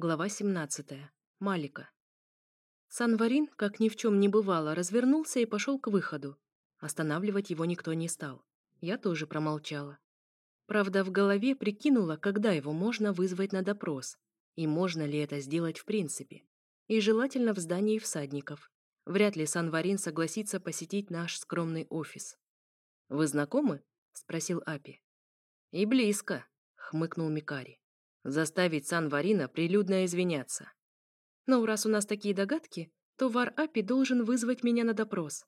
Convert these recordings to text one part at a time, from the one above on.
Глава 17. Малика. Санварин, как ни в чем не бывало, развернулся и пошел к выходу. Останавливать его никто не стал. Я тоже промолчала. Правда, в голове прикинула, когда его можно вызвать на допрос, и можно ли это сделать в принципе. И желательно в здании всадников. Вряд ли Санварин согласится посетить наш скромный офис. «Вы знакомы?» — спросил Апи. «И близко», — хмыкнул Микари. Заставить Сан-Варина прилюдно извиняться. Но раз у нас такие догадки, то Вар Апи должен вызвать меня на допрос.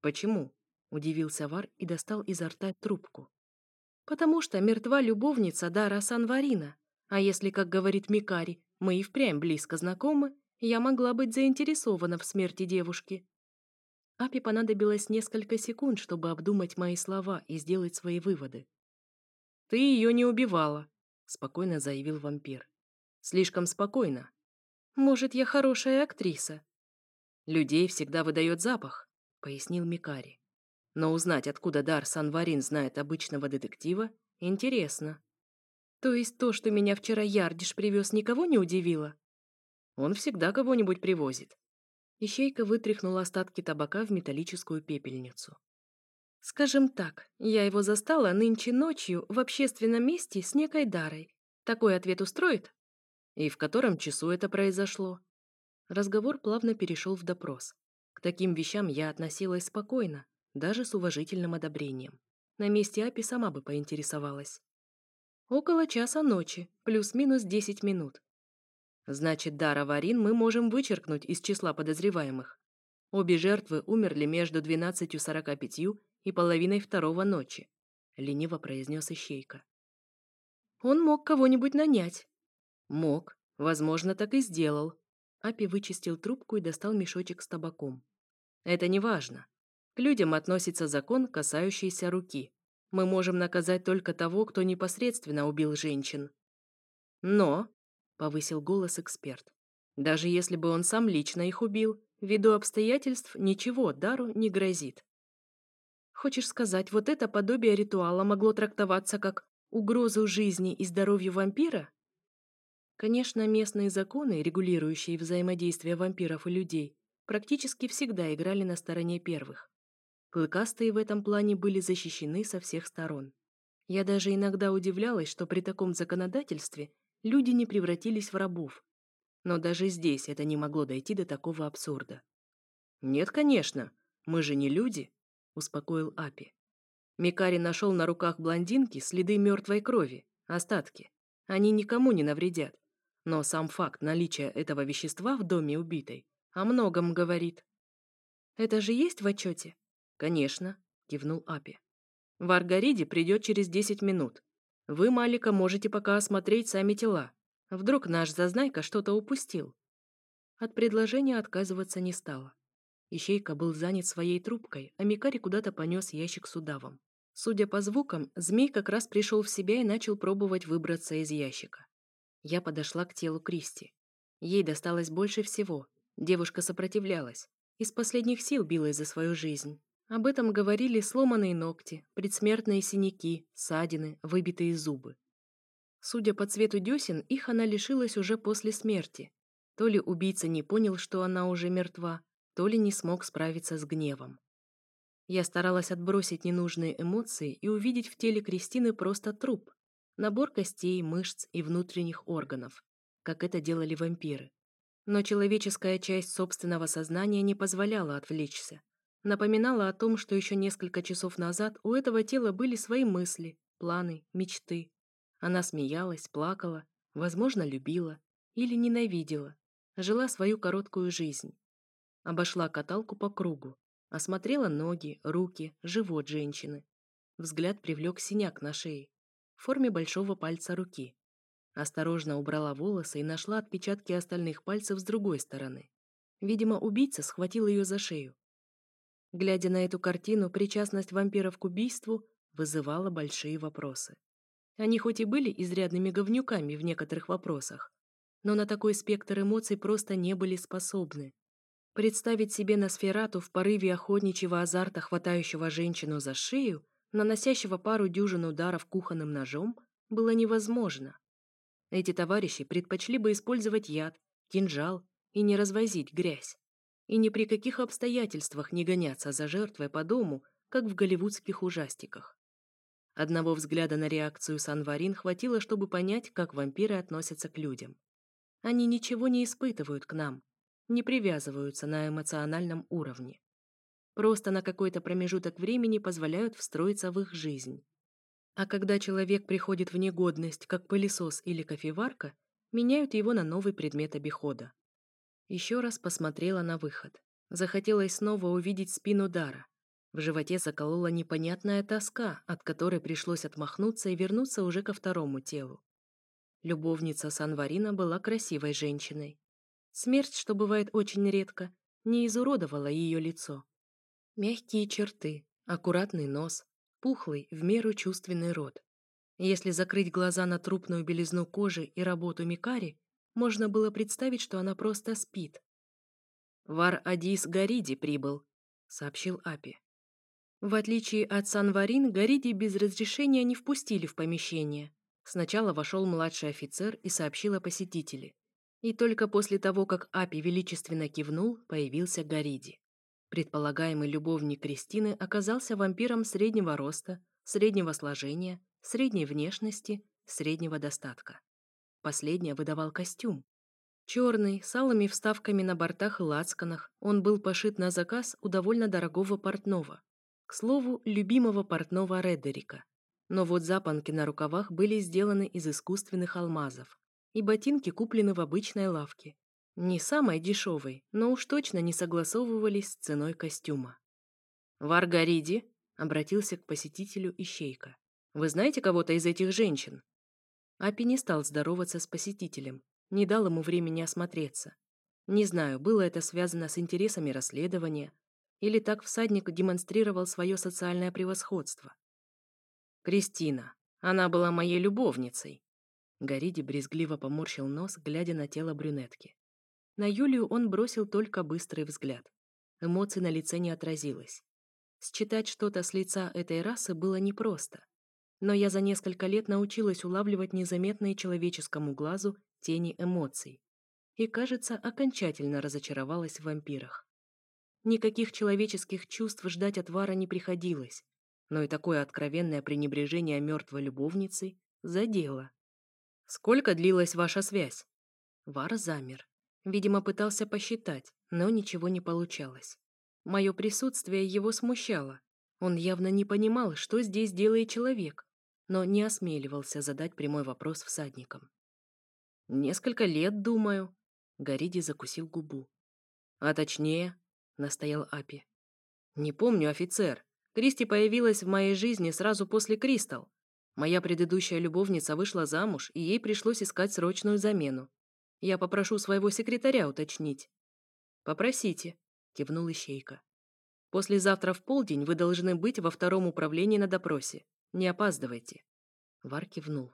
Почему? Удивился Вар и достал изо рта трубку. Потому что мертва любовница Дара Сан-Варина. А если, как говорит Микари, мы и впрямь близко знакомы, я могла быть заинтересована в смерти девушки. Апи понадобилось несколько секунд, чтобы обдумать мои слова и сделать свои выводы. «Ты ее не убивала», спокойно заявил вампир. Слишком спокойно. Может, я хорошая актриса? Людей всегда выдает запах, пояснил Микари. Но узнать, откуда Дар Санварин знает обычного детектива, интересно. То есть то, что меня вчера Ярдиш привез, никого не удивило? Он всегда кого-нибудь привозит. Ищейка вытряхнула остатки табака в металлическую пепельницу. Скажем так, я его застала нынче ночью в общественном месте с некой Дарой. Такой ответ устроит? И в котором часу это произошло? Разговор плавно перешел в допрос. К таким вещам я относилась спокойно, даже с уважительным одобрением. На месте Апи сама бы поинтересовалась. Около часа ночи, плюс-минус 10 минут. Значит, Дара Варин мы можем вычеркнуть из числа подозреваемых. Обе жертвы умерли между 12.45 и половиной второго ночи», — лениво произнес Ищейка. «Он мог кого-нибудь нанять». «Мог. Возможно, так и сделал». Апи вычистил трубку и достал мешочек с табаком. «Это не важно. К людям относится закон, касающийся руки. Мы можем наказать только того, кто непосредственно убил женщин». «Но», — повысил голос эксперт, «даже если бы он сам лично их убил, ввиду обстоятельств ничего Дару не грозит. Хочешь сказать, вот это подобие ритуала могло трактоваться как угрозу жизни и здоровью вампира? Конечно, местные законы, регулирующие взаимодействие вампиров и людей, практически всегда играли на стороне первых. Клыкастые в этом плане были защищены со всех сторон. Я даже иногда удивлялась, что при таком законодательстве люди не превратились в рабов. Но даже здесь это не могло дойти до такого абсурда. «Нет, конечно, мы же не люди», успокоил Апи. Микари нашел на руках блондинки следы мертвой крови, остатки. Они никому не навредят. Но сам факт наличия этого вещества в доме убитой о многом говорит. «Это же есть в отчете?» «Конечно», — кивнул Апи. «В Аргариде придет через 10 минут. Вы, Малика, можете пока осмотреть сами тела. Вдруг наш зазнайка что-то упустил». От предложения отказываться не стала. Ищейка был занят своей трубкой, а Микари куда-то понес ящик с удавом. Судя по звукам, змей как раз пришел в себя и начал пробовать выбраться из ящика. Я подошла к телу Кристи. Ей досталось больше всего. Девушка сопротивлялась. Из последних сил билась за свою жизнь. Об этом говорили сломанные ногти, предсмертные синяки, ссадины, выбитые зубы. Судя по цвету десен, их она лишилась уже после смерти. То ли убийца не понял, что она уже мертва, то ли не смог справиться с гневом. Я старалась отбросить ненужные эмоции и увидеть в теле Кристины просто труп, набор костей, мышц и внутренних органов, как это делали вампиры. Но человеческая часть собственного сознания не позволяла отвлечься. Напоминала о том, что еще несколько часов назад у этого тела были свои мысли, планы, мечты. Она смеялась, плакала, возможно, любила или ненавидела, жила свою короткую жизнь. Обошла каталку по кругу, осмотрела ноги, руки, живот женщины. Взгляд привлек синяк на шее, в форме большого пальца руки. Осторожно убрала волосы и нашла отпечатки остальных пальцев с другой стороны. Видимо, убийца схватил ее за шею. Глядя на эту картину, причастность вампиров к убийству вызывала большие вопросы. Они хоть и были изрядными говнюками в некоторых вопросах, но на такой спектр эмоций просто не были способны. Представить себе Носферату в порыве охотничьего азарта, хватающего женщину за шею, наносящего пару дюжин ударов кухонным ножом, было невозможно. Эти товарищи предпочли бы использовать яд, кинжал и не развозить грязь. И ни при каких обстоятельствах не гоняться за жертвой по дому, как в голливудских ужастиках. Одного взгляда на реакцию Санварин хватило, чтобы понять, как вампиры относятся к людям. Они ничего не испытывают к нам, не привязываются на эмоциональном уровне. Просто на какой-то промежуток времени позволяют встроиться в их жизнь. А когда человек приходит в негодность, как пылесос или кофеварка, меняют его на новый предмет обихода. Еще раз посмотрела на выход. Захотелось снова увидеть спину Дара. В животе заколола непонятная тоска, от которой пришлось отмахнуться и вернуться уже ко второму телу. Любовница Санварина была красивой женщиной. Смерть, что бывает очень редко, не изуродовала ее лицо. Мягкие черты, аккуратный нос, пухлый, в меру чувственный рот. Если закрыть глаза на трупную белизну кожи и работу Микари, можно было представить, что она просто спит. «Вар Адис Гариди прибыл», — сообщил Апи. В отличие от Санварин, Гариди без разрешения не впустили в помещение. Сначала вошел младший офицер и сообщил о посетителе. И только после того, как Апи величественно кивнул, появился Гариди. Предполагаемый любовник Кристины оказался вампиром среднего роста, среднего сложения, средней внешности, среднего достатка. Последнее выдавал костюм. Черный, с алыми вставками на бортах и лацканах, он был пошит на заказ у довольно дорогого портного. К слову, любимого портного Редерика. Но вот запонки на рукавах были сделаны из искусственных алмазов, и ботинки куплены в обычной лавке. Не самой дешевой, но уж точно не согласовывались с ценой костюма. «Варгариди», — обратился к посетителю Ищейка, — «вы знаете кого-то из этих женщин?» Апи не стал здороваться с посетителем, не дал ему времени осмотреться. Не знаю, было это связано с интересами расследования, или так всадник демонстрировал свое социальное превосходство. «Кристина. Она была моей любовницей». Гориди брезгливо поморщил нос, глядя на тело брюнетки. На Юлию он бросил только быстрый взгляд. Эмоций на лице не отразилось. Считать что-то с лица этой расы было непросто но я за несколько лет научилась улавливать незаметные человеческому глазу тени эмоций. И, кажется, окончательно разочаровалась в вампирах. Никаких человеческих чувств ждать от Вара не приходилось, но и такое откровенное пренебрежение мертвой любовницей задело. «Сколько длилась ваша связь?» Вар замер. Видимо, пытался посчитать, но ничего не получалось. Мое присутствие его смущало. Он явно не понимал, что здесь делает человек, но не осмеливался задать прямой вопрос всадникам. «Несколько лет, думаю», — Гориди закусил губу. «А точнее», — настоял Апи. «Не помню, офицер. Кристи появилась в моей жизни сразу после Кристал. Моя предыдущая любовница вышла замуж, и ей пришлось искать срочную замену. Я попрошу своего секретаря уточнить». «Попросите», — кивнул Ищейка. «Послезавтра в полдень вы должны быть во втором управлении на допросе. Не опаздывайте. Вар кивнул.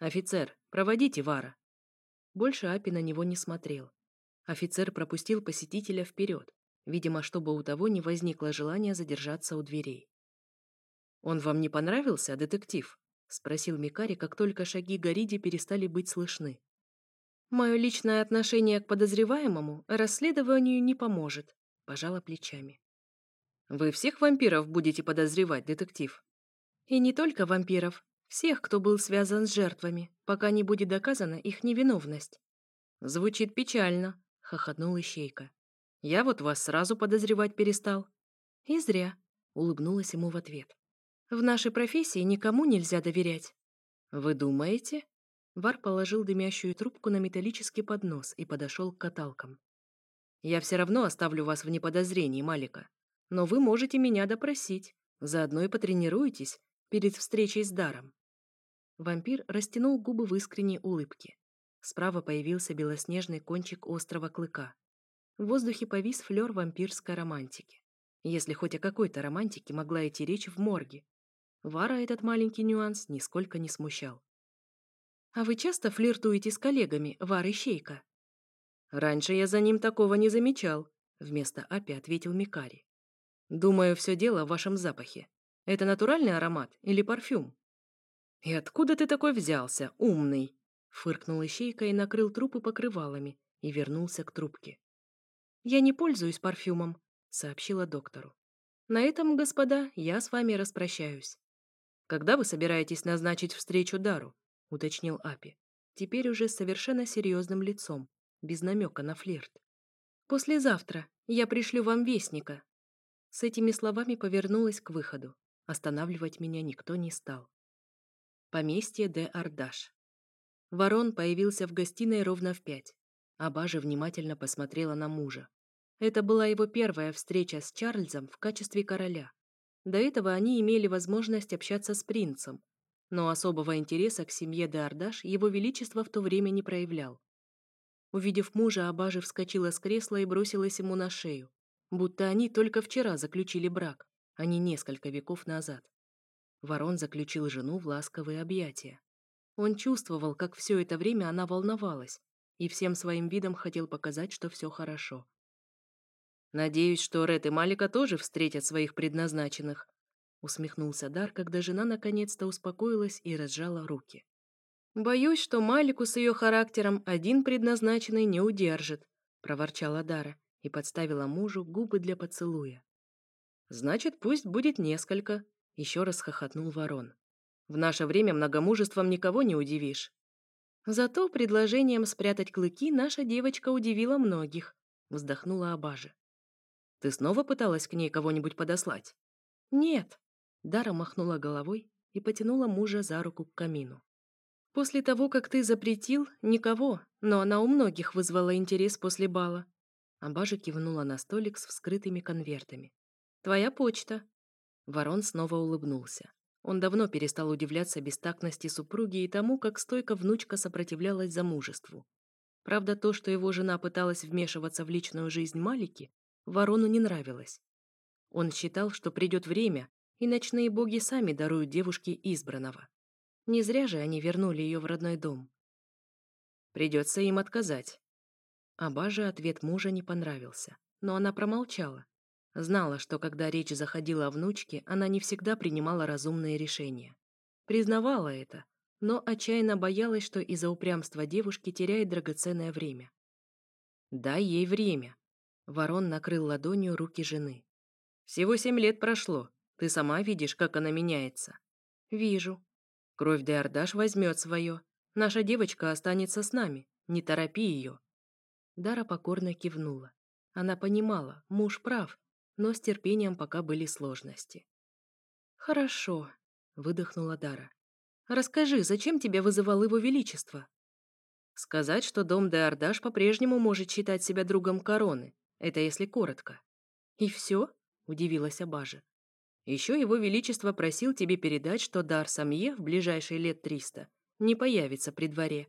Офицер, проводите Вара. Больше Апи на него не смотрел. Офицер пропустил посетителя вперед, видимо, чтобы у того не возникло желания задержаться у дверей. «Он вам не понравился, детектив?» — спросил Микари, как только шаги Гориди перестали быть слышны. «Мое личное отношение к подозреваемому расследованию не поможет», — пожала плечами. «Вы всех вампиров будете подозревать, детектив?» И не только вампиров, всех, кто был связан с жертвами, пока не будет доказана их невиновность. Звучит печально, хохотнул Ищейка. Я вот вас сразу подозревать перестал. И зря, улыбнулась ему в ответ. В нашей профессии никому нельзя доверять. Вы думаете? Вар положил дымящую трубку на металлический поднос и подошел к каталкам. «Я все равно оставлю вас в неподозрении, Малика. Но вы можете меня допросить. Заодно и потренируетесь, перед встречей с даром. Вампир растянул губы в искренней улыбке. Справа появился белоснежный кончик острого клыка. В воздухе повис флер вампирской романтики. Если хоть о какой-то романтике могла идти речь в морге. Вара этот маленький нюанс нисколько не смущал. «А вы часто флиртуете с коллегами, Вар Ищейка?» «Раньше я за ним такого не замечал», — вместо Апи ответил Микари. «Думаю, все дело в вашем запахе. Это натуральный аромат или парфюм? И откуда ты такой взялся, умный? Фыркнул ищейка и накрыл трупы покрывалами и вернулся к трубке. «Я не пользуюсь парфюмом», — сообщила доктору. «На этом, господа, я с вами распрощаюсь». «Когда вы собираетесь назначить встречу Дару?» — уточнил Апи. Теперь уже с совершенно серьезным лицом, без намека на флирт. «Послезавтра. Я пришлю вам вестника». С этими словами повернулась к выходу. Останавливать меня никто не стал. Поместье де Ардаш. Ворон появился в гостиной ровно в пять. Абажа внимательно посмотрела на мужа. Это была его первая встреча с Чарльзом в качестве короля. До этого они имели возможность общаться с принцем, но особого интереса к семье де Ардаш его величество в то время не проявлял. Увидев мужа, Абажа вскочила с кресла и бросилась ему на шею, будто они только вчера заключили брак, а не несколько веков назад. Ворон заключил жену в ласковые объятия. Он чувствовал, как все это время она волновалась, и всем своим видом хотел показать, что все хорошо. «Надеюсь, что Ред и Малика тоже встретят своих предназначенных», усмехнулся Дар, когда жена наконец-то успокоилась и разжала руки. «Боюсь, что Малику с ее характером один предназначенный не удержит», проворчала Дара и подставила мужу губы для поцелуя. «Значит, пусть будет несколько», еще раз хохотнул ворон. В наше время многомужеством никого не удивишь. Зато предложением спрятать клыки наша девочка удивила многих, вздохнула Абажа. Ты снова пыталась к ней кого-нибудь подослать? Нет. Дара махнула головой и потянула мужа за руку к камину. После того, как ты запретил, никого, но она у многих вызвала интерес после бала. Абажа кивнула на столик с вскрытыми конвертами. Твоя почта. Ворон снова улыбнулся. Он давно перестал удивляться бестактности супруги и тому, как стойко внучка сопротивлялась замужеству. Правда, то, что его жена пыталась вмешиваться в личную жизнь Малики, Ворону не нравилось. Он считал, что придет время, и ночные боги сами даруют девушке избранного. Не зря же они вернули ее в родной дом. Придется им отказать. Абаже ответ мужа не понравился, но она промолчала, Знала, что когда речь заходила о внучке, она не всегда принимала разумные решения. Признавала это, но отчаянно боялась, что из-за упрямства девушки теряет драгоценное время. «Дай ей время», — Ворон накрыл ладонью руки жены. «Всего семь лет прошло. Ты сама видишь, как она меняется». «Вижу». «Кровь Деордаш возьмет свое. Наша девочка останется с нами. Не торопи ее». Дара покорно кивнула. Она понимала, муж прав, но с терпением пока были сложности. «Хорошо», — выдохнула Дара. «Расскажи, зачем тебя вызывал его величество?» «Сказать, что дом де Ардаш по-прежнему может считать себя другом короны. Это если коротко». «И все?» — удивилась Абажа. «Еще его величество просил тебе передать, что Дар Самье в ближайшие лет триста не появится при дворе».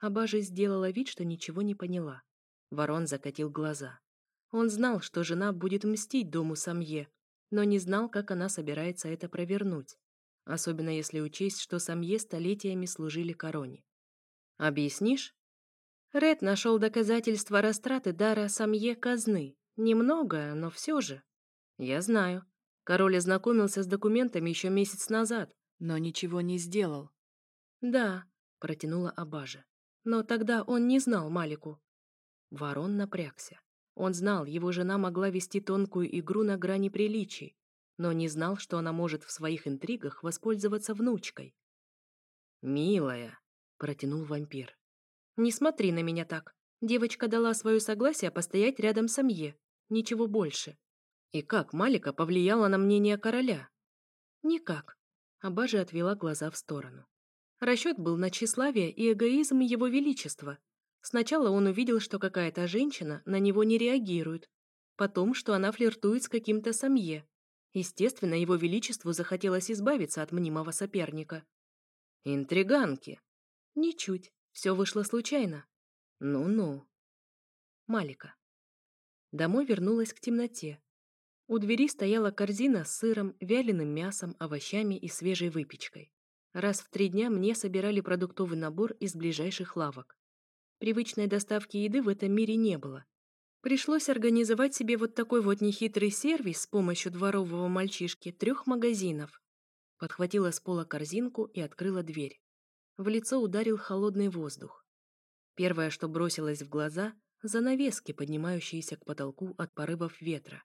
Абажа сделала вид, что ничего не поняла. Ворон закатил глаза. Он знал, что жена будет мстить дому Самье, но не знал, как она собирается это провернуть, особенно если учесть, что Самье столетиями служили короне. «Объяснишь?» Ред нашел доказательства растраты дара Самье казны. Немного, но все же. Я знаю. Король ознакомился с документами еще месяц назад, но ничего не сделал. Да, протянула Абажа. Но тогда он не знал Малику. Ворон напрягся. Он знал, его жена могла вести тонкую игру на грани приличий, но не знал, что она может в своих интригах воспользоваться внучкой. «Милая», — протянул вампир. «Не смотри на меня так. Девочка дала свое согласие постоять рядом с Амье. Ничего больше. И как Малика повлияла на мнение короля?» «Никак», — Абажа отвела глаза в сторону. Расчет был на тщеславие и эгоизм его величества, Сначала он увидел, что какая-то женщина на него не реагирует, потом, что она флиртует с каким-то самье. Естественно, его величеству захотелось избавиться от мнимого соперника. Интриганки. Ничуть. Все вышло случайно. Ну-ну. Малика. Домой вернулась к темноте. У двери стояла корзина с сыром, вяленым мясом, овощами и свежей выпечкой. Раз в три дня мне собирали продуктовый набор из ближайших лавок. Привычной доставки еды в этом мире не было. Пришлось организовать себе вот такой вот нехитрый сервис с помощью дворового мальчишки трех магазинов. Подхватила с пола корзинку и открыла дверь. В лицо ударил холодный воздух. Первое, что бросилось в глаза — занавески, поднимающиеся к потолку от порывов ветра.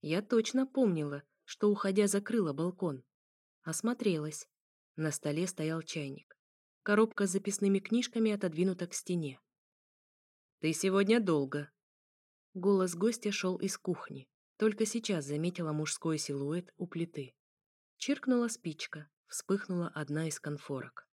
Я точно помнила, что, уходя, закрыла балкон. Осмотрелась. На столе стоял чайник. Коробка с записными книжками отодвинута к стене. «Ты сегодня долго». Голос гостя шел из кухни. Только сейчас заметила мужской силуэт у плиты. Чиркнула спичка, вспыхнула одна из конфорок.